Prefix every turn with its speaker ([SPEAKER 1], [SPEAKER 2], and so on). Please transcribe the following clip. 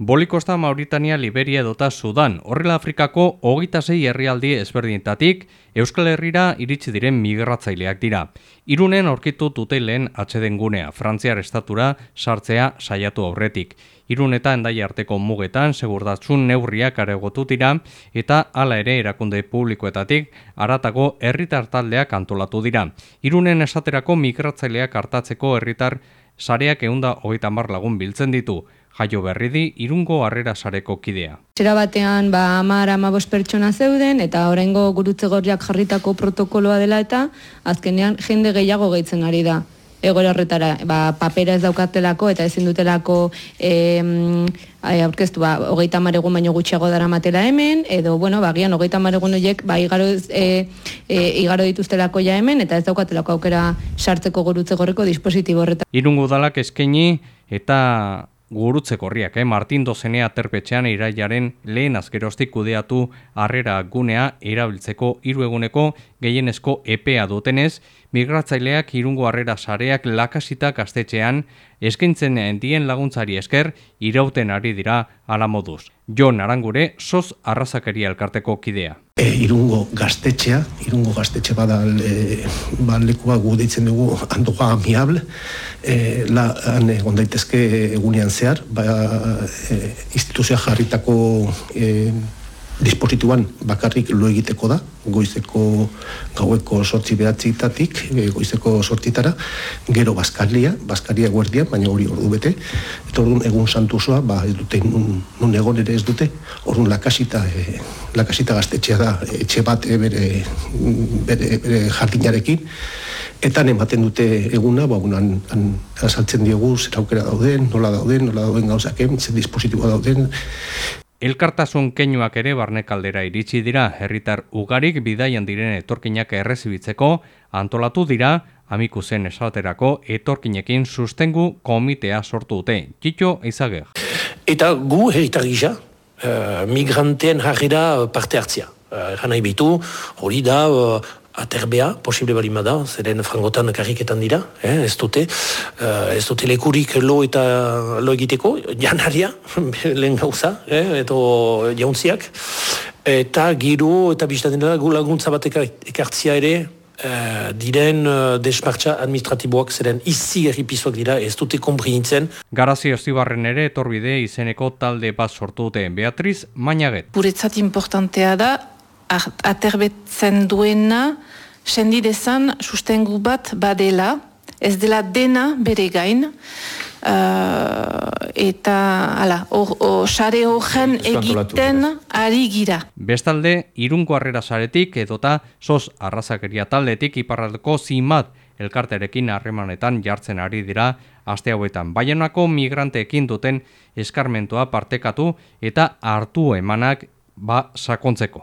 [SPEAKER 1] Bolikosta Mauritania, Liberia edota Sudan, horrela Afrikako hogeita zei herrialdi ezberdinetatik, Euskal Herrira iritsi diren migratzaileak dira. Irunen aurkitu tuteilen atxeden gunea, Frantziar estatura sartzea saiatu aurretik. Irun eta endai arteko mugetan, segurdatzun neurriak aregotu dira, eta hala ere erakunde publikoetatik, aratago herritar taldeak antolatu dira. Irunen esaterako migratzaileak hartatzeko herritar sareak eunda hogeita lagun biltzen ditu jaio berri di irungo harrera sareko kidea.
[SPEAKER 2] Txera batean, ba, amar amabos pertsona zeuden, eta horrengo gurutze gorriak jarritako protokoloa dela eta azkenean jende gehiago gehitzen ari da. Egoera horretara, ba, papera ez daukatelako eta ezin dutelako e, aurkeztu, ba, hogeita maregun baino gutxiago dara matela hemen, edo, bueno, ba, gian, hogeita maregun horiek, ba, igaro, e, e, igaro dituztelako ja hemen, eta ez daukatelako aukera sartzeko gurutze gorreko dispositibo horretara.
[SPEAKER 1] Irungo dalak eskaini eta Gurutze korriak, eh? Martin Dozenea aterpetxean irailaren lehen azkerostik kudeatu harrera gunea erabiltzeko hiru eguneko gehienezko epea dutenez, migratzaileak irungo harrera sareak lakasita kastetxean eskaintzen dien laguntzari esker irauten ari dira ala moduz. Jo Narangure, soz arrazakeria elkarteko kidea.
[SPEAKER 3] E, irungo gaztetxea, irungo gaztetxe bada e, ba, lekua gu deitzen dugu andoga amiable, e, la, han egon daitezke egunean zehar, ba, e, instituzioa jarritako e, dispositiboan bakarrik lo egiteko da, goizeko gaueko sortzi behatzitatik, e, goizeko sortzitara, gero Baskaria, Baskaria guardia, baina hori ordu bete, eta orduan egun santuzoa, ba, ez dute, nun, nun egon ere ez dute, orduan lakasita, e, lakasita gaztetxea da, etxe bat e, bere, bere, bere jardinarekin, eta ematen dute eguna, ba, unan, an, asaltzen diegu, zer aukera dauden, nola dauden, nola dauden gauzak, zer dispositiboa dauden,
[SPEAKER 1] Elkartasun keinuak ere barnekaldera iritsi dira, herritar ugarik bidaian diren etorkinak errezibitzeko, antolatu dira, amiku zen esaterako etorkinekin sustengu komitea sortu dute. Txito, eizage.
[SPEAKER 4] Eta gu herritar gisa, uh, migranteen jarrera parte hartzia. Uh, nahi bitu, hori da, aterbea, posible bali da, zeren frangotan karriketan dira, eh, ez dute, uh, ez dute lekurik lo eta lo egiteko, janaria, lehen gauza, eh, eto jauntziak, eta giro eta biztaten dira, gu laguntza bat ekartzia ere, Uh, diren uh, desmartza administratiboak zeren izi erripizuak dira ez dute komprinitzen.
[SPEAKER 1] Garazi ostibarren ere etorbide izeneko talde bat sortu dute Beatriz Mainaget.
[SPEAKER 5] Guretzat importantea da aterbetzen duena sendi dezan sustengu bat badela, ez dela dena bere gain, uh, eta ala, or, or, sare horren egiten ari gira.
[SPEAKER 1] Bestalde, irunko harrera saretik edota sos arrazakeria taldetik iparraldeko zimat elkarterekin harremanetan jartzen ari dira aste hauetan. Baionako migranteekin duten eskarmentoa partekatu eta hartu emanak ba sakontzeko.